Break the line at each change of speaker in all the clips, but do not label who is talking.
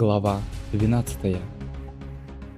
Глава 12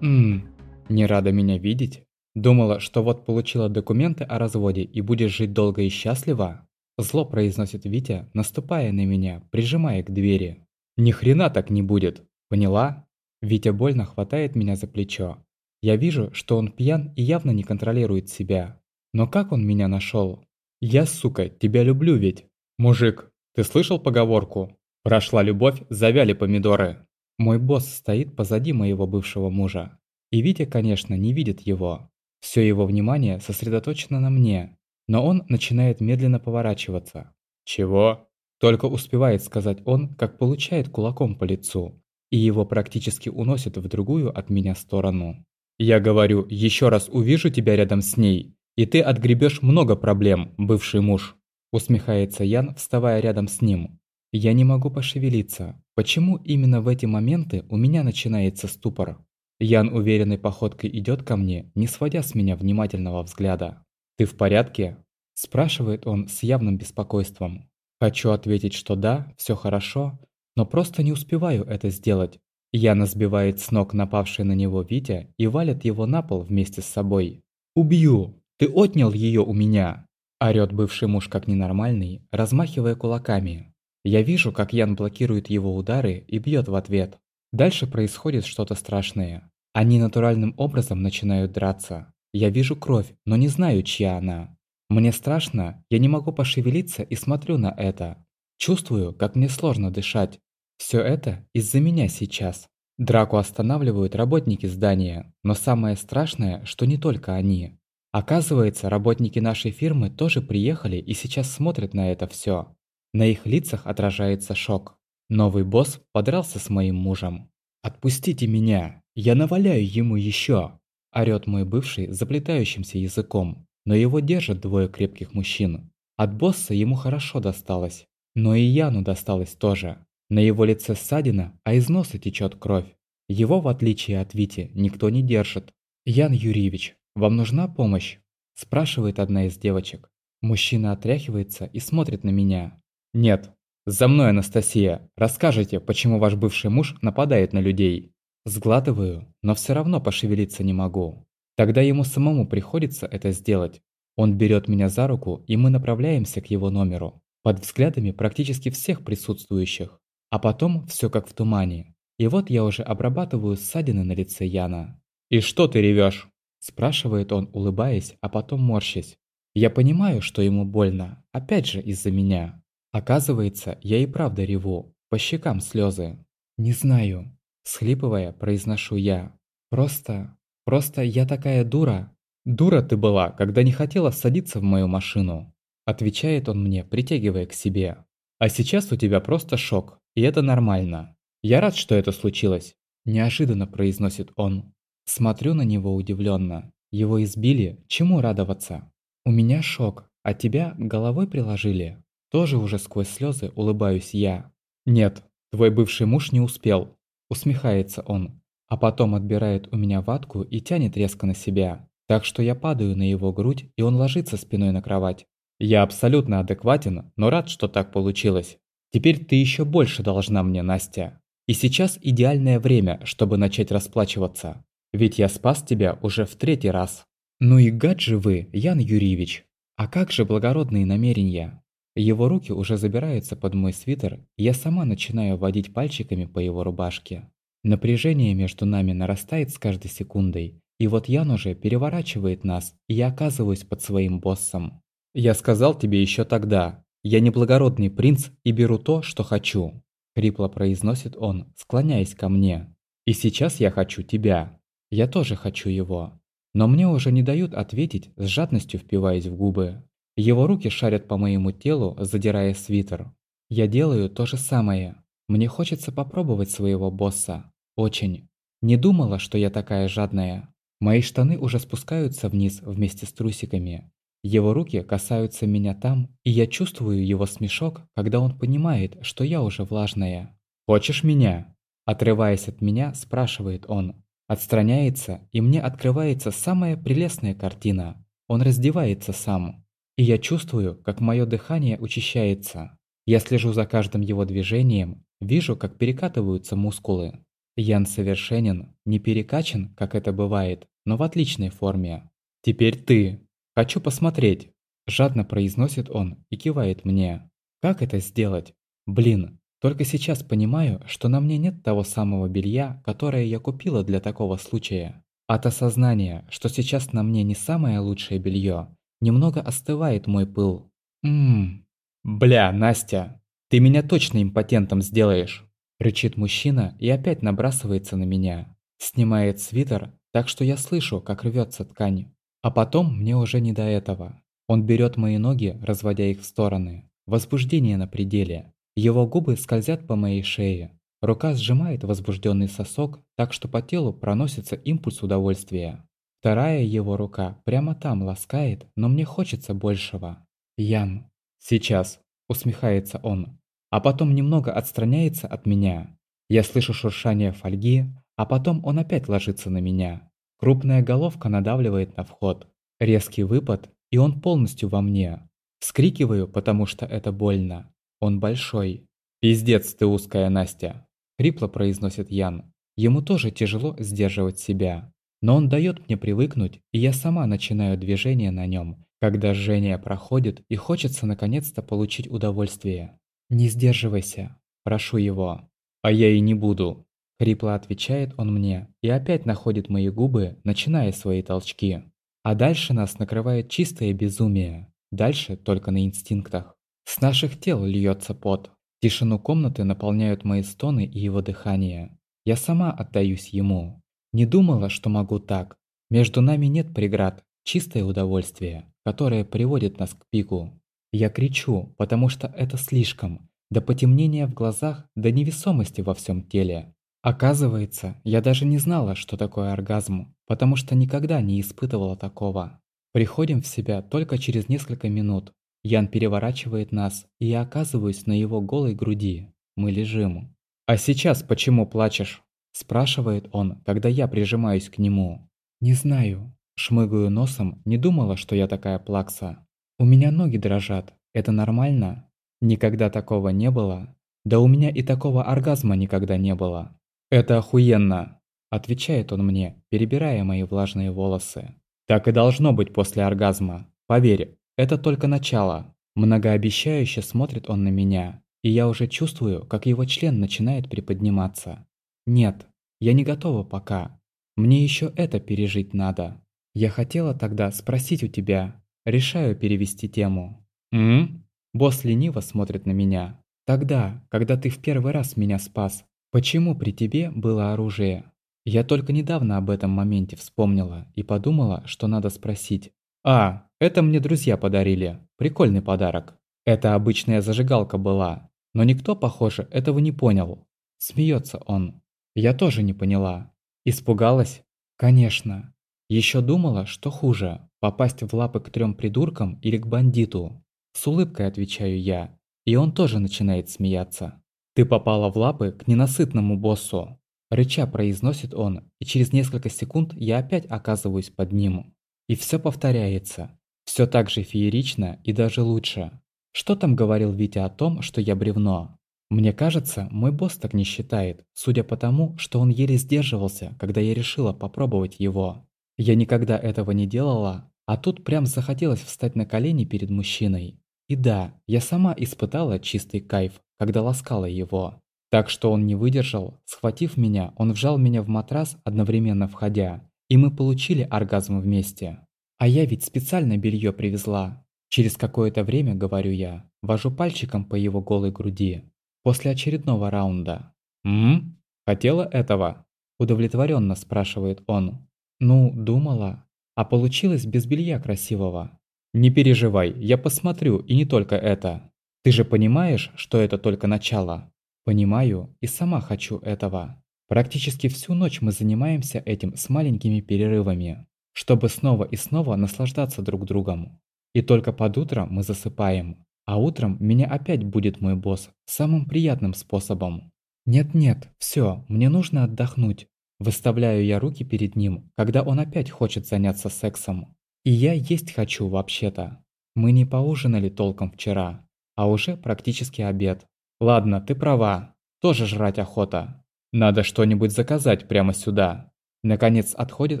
«Ммм, не рада меня видеть? Думала, что вот получила документы о разводе и будешь жить долго и счастливо?» Зло произносит Витя, наступая на меня, прижимая к двери. «Ни хрена так не будет, поняла?» Витя больно хватает меня за плечо. Я вижу, что он пьян и явно не контролирует себя. Но как он меня нашел? Я, сука, тебя люблю ведь. Мужик, ты слышал поговорку? Прошла любовь, завяли помидоры. Мой босс стоит позади моего бывшего мужа. И Витя, конечно, не видит его. Все его внимание сосредоточено на мне. Но он начинает медленно поворачиваться. «Чего?» Только успевает сказать он, как получает кулаком по лицу. И его практически уносит в другую от меня сторону. «Я говорю, еще раз увижу тебя рядом с ней, и ты отгребешь много проблем, бывший муж». Усмехается Ян, вставая рядом с ним. Я не могу пошевелиться. Почему именно в эти моменты у меня начинается ступор? Ян уверенной походкой идет ко мне, не сводя с меня внимательного взгляда. «Ты в порядке?» – спрашивает он с явным беспокойством. Хочу ответить, что да, все хорошо, но просто не успеваю это сделать. Яна сбивает с ног напавший на него Витя и валит его на пол вместе с собой. «Убью! Ты отнял ее у меня!» Орёт бывший муж как ненормальный, размахивая кулаками. Я вижу, как Ян блокирует его удары и бьет в ответ. Дальше происходит что-то страшное. Они натуральным образом начинают драться. Я вижу кровь, но не знаю, чья она. Мне страшно, я не могу пошевелиться и смотрю на это. Чувствую, как мне сложно дышать. Все это из-за меня сейчас. Драку останавливают работники здания, но самое страшное, что не только они. Оказывается, работники нашей фирмы тоже приехали и сейчас смотрят на это все. На их лицах отражается шок. Новый босс подрался с моим мужем. «Отпустите меня! Я наваляю ему еще!» Орёт мой бывший заплетающимся языком, но его держат двое крепких мужчин. От босса ему хорошо досталось, но и Яну досталось тоже. На его лице ссадина, а из носа течет кровь. Его, в отличие от Вити, никто не держит. «Ян Юрьевич, вам нужна помощь?» Спрашивает одна из девочек. Мужчина отряхивается и смотрит на меня. «Нет. За мной, Анастасия. Расскажите, почему ваш бывший муж нападает на людей?» Сглатываю, но все равно пошевелиться не могу. Тогда ему самому приходится это сделать. Он берет меня за руку, и мы направляемся к его номеру. Под взглядами практически всех присутствующих. А потом все как в тумане. И вот я уже обрабатываю ссадины на лице Яна. «И что ты ревешь? спрашивает он, улыбаясь, а потом морщась. Я понимаю, что ему больно, опять же из-за меня. Оказывается, я и правда реву, по щекам слезы. «Не знаю», – схлипывая, произношу я. «Просто... просто я такая дура». «Дура ты была, когда не хотела садиться в мою машину», – отвечает он мне, притягивая к себе. «А сейчас у тебя просто шок, и это нормально. Я рад, что это случилось», – неожиданно произносит он. Смотрю на него удивленно. Его избили, чему радоваться? У меня шок, а тебя головой приложили. Тоже уже сквозь слезы улыбаюсь я. «Нет, твой бывший муж не успел», – усмехается он. А потом отбирает у меня ватку и тянет резко на себя. Так что я падаю на его грудь, и он ложится спиной на кровать. Я абсолютно адекватен, но рад, что так получилось. Теперь ты еще больше должна мне, Настя. И сейчас идеальное время, чтобы начать расплачиваться. Ведь я спас тебя уже в третий раз. Ну и гад же вы, Ян Юрьевич. А как же благородные намерения? Его руки уже забираются под мой свитер, я сама начинаю водить пальчиками по его рубашке. Напряжение между нами нарастает с каждой секундой, и вот Ян уже переворачивает нас, и я оказываюсь под своим боссом. «Я сказал тебе еще тогда, я не благородный принц и беру то, что хочу», – хрипло произносит он, склоняясь ко мне. «И сейчас я хочу тебя. Я тоже хочу его. Но мне уже не дают ответить, с жадностью впиваясь в губы. Его руки шарят по моему телу, задирая свитер. Я делаю то же самое. Мне хочется попробовать своего босса. Очень. Не думала, что я такая жадная. Мои штаны уже спускаются вниз вместе с трусиками. Его руки касаются меня там, и я чувствую его смешок, когда он понимает, что я уже влажная. «Хочешь меня?» Отрываясь от меня, спрашивает он. Отстраняется, и мне открывается самая прелестная картина. Он раздевается сам. И я чувствую, как мое дыхание учащается. Я слежу за каждым его движением, вижу, как перекатываются мускулы. Ян совершенен, не перекачан, как это бывает, но в отличной форме. «Теперь ты. Хочу посмотреть», – жадно произносит он и кивает мне. «Как это сделать? Блин, только сейчас понимаю, что на мне нет того самого белья, которое я купила для такого случая. От осознания, что сейчас на мне не самое лучшее белье, немного остывает мой пыл. Ммм. Бля, Настя, ты меня точно импотентом сделаешь. Рычит мужчина и опять набрасывается на меня. Снимает свитер, так что я слышу, как рвется ткань. А потом мне уже не до этого. Он берет мои ноги, разводя их в стороны. Возбуждение на пределе. Его губы скользят по моей шее. Рука сжимает возбужденный сосок, так что по телу проносится импульс удовольствия. Вторая его рука прямо там ласкает, но мне хочется большего. Ян. Сейчас. Усмехается он. А потом немного отстраняется от меня. Я слышу шуршание фольги, а потом он опять ложится на меня. Крупная головка надавливает на вход. Резкий выпад, и он полностью во мне. Вскрикиваю, потому что это больно. Он большой. «Пиздец ты узкая, Настя!» Хрипло произносит Ян. Ему тоже тяжело сдерживать себя. Но он дает мне привыкнуть, и я сама начинаю движение на нем, когда жжение проходит и хочется наконец-то получить удовольствие. «Не сдерживайся», – прошу его. «А я и не буду», – хрипло отвечает он мне и опять находит мои губы, начиная свои толчки. А дальше нас накрывает чистое безумие. Дальше только на инстинктах. С наших тел льется пот. Тишину комнаты наполняют мои стоны и его дыхание. Я сама отдаюсь ему. Не думала, что могу так. Между нами нет преград, чистое удовольствие, которое приводит нас к пику. Я кричу, потому что это слишком. До потемнения в глазах, до невесомости во всем теле. Оказывается, я даже не знала, что такое оргазм, потому что никогда не испытывала такого. Приходим в себя только через несколько минут, Ян переворачивает нас, и я оказываюсь на его голой груди. Мы лежим. «А сейчас почему плачешь?» Спрашивает он, когда я прижимаюсь к нему. «Не знаю». Шмыгаю носом, не думала, что я такая плакса. «У меня ноги дрожат. Это нормально?» Никогда такого не было. Да у меня и такого оргазма никогда не было. «Это охуенно!» Отвечает он мне, перебирая мои влажные волосы. «Так и должно быть после оргазма. Поверь, это только начало. Многообещающе смотрит он на меня, и я уже чувствую, как его член начинает приподниматься. Нет, я не готова пока. Мне еще это пережить надо. Я хотела тогда спросить у тебя. Решаю перевести тему. М? Босс лениво смотрит на меня. Тогда, когда ты в первый раз меня спас, почему при тебе было оружие? Я только недавно об этом моменте вспомнила и подумала, что надо спросить. А, это мне друзья подарили. Прикольный подарок. Это обычная зажигалка была. Но никто, похоже, этого не понял. Смеется он. Я тоже не поняла. Испугалась? Конечно. Еще думала, что хуже. Попасть в лапы к трем придуркам или к бандиту. С улыбкой отвечаю я. И он тоже начинает смеяться. Ты попала в лапы к ненасытному боссу. Рыча произносит он, и через несколько секунд я опять оказываюсь под ним. И все повторяется. Все так же феерично и даже лучше. Что там говорил Витя о том, что я бревно? Мне кажется, мой босс так не считает, судя по тому, что он еле сдерживался, когда я решила попробовать его. Я никогда этого не делала, а тут прям захотелось встать на колени перед мужчиной. И да, я сама испытала чистый кайф, когда ласкала его. Так что он не выдержал, схватив меня, он вжал меня в матрас, одновременно входя, и мы получили оргазм вместе. А я ведь специально белье привезла. Через какое-то время, говорю я, вожу пальчиком по его голой груди. После очередного раунда. «М? Хотела этого?» Удовлетворенно спрашивает он. «Ну, думала. А получилось без белья красивого». «Не переживай, я посмотрю, и не только это. Ты же понимаешь, что это только начало?» «Понимаю, и сама хочу этого. Практически всю ночь мы занимаемся этим с маленькими перерывами чтобы снова и снова наслаждаться друг другом. И только под утро мы засыпаем, а утром меня опять будет мой босс самым приятным способом. Нет-нет, все, мне нужно отдохнуть. Выставляю я руки перед ним, когда он опять хочет заняться сексом. И я есть хочу вообще-то. Мы не поужинали толком вчера, а уже практически обед. Ладно, ты права, тоже жрать охота. Надо что-нибудь заказать прямо сюда. Наконец отходит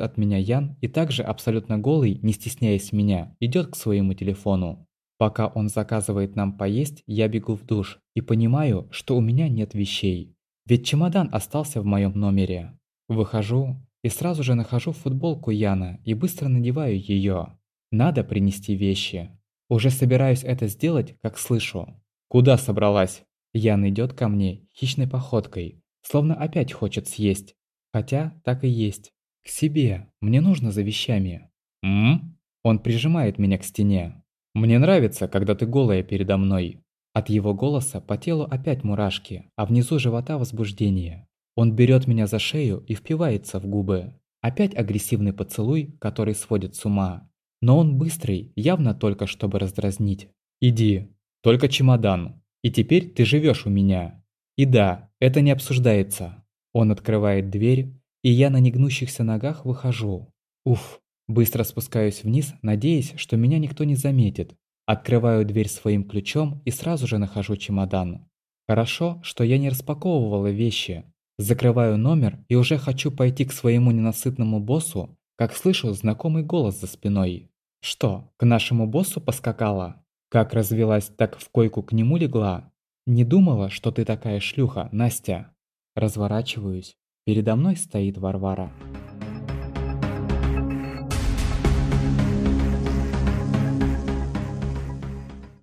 от меня Ян и также абсолютно голый, не стесняясь меня, идет к своему телефону. Пока он заказывает нам поесть, я бегу в душ и понимаю, что у меня нет вещей. Ведь чемодан остался в моем номере. Выхожу и сразу же нахожу футболку Яна и быстро надеваю ее. Надо принести вещи. Уже собираюсь это сделать, как слышу. «Куда собралась?» Ян идет ко мне хищной походкой, словно опять хочет съесть. Хотя так и есть. К себе. Мне нужно за вещами. М? Он прижимает меня к стене. Мне нравится, когда ты голая передо мной. От его голоса по телу опять мурашки, а внизу живота возбуждение. Он берет меня за шею и впивается в губы. Опять агрессивный поцелуй, который сводит с ума. Но он быстрый, явно только чтобы раздразнить. «Иди, только чемодан. И теперь ты живешь у меня. И да, это не обсуждается». Он открывает дверь, и я на негнущихся ногах выхожу. Уф, быстро спускаюсь вниз, надеясь, что меня никто не заметит. Открываю дверь своим ключом и сразу же нахожу чемодан. Хорошо, что я не распаковывала вещи. Закрываю номер и уже хочу пойти к своему ненасытному боссу, как слышу знакомый голос за спиной. Что, к нашему боссу поскакала? Как развелась, так в койку к нему легла? Не думала, что ты такая шлюха, Настя. Разворачиваюсь. Передо мной стоит Варвара.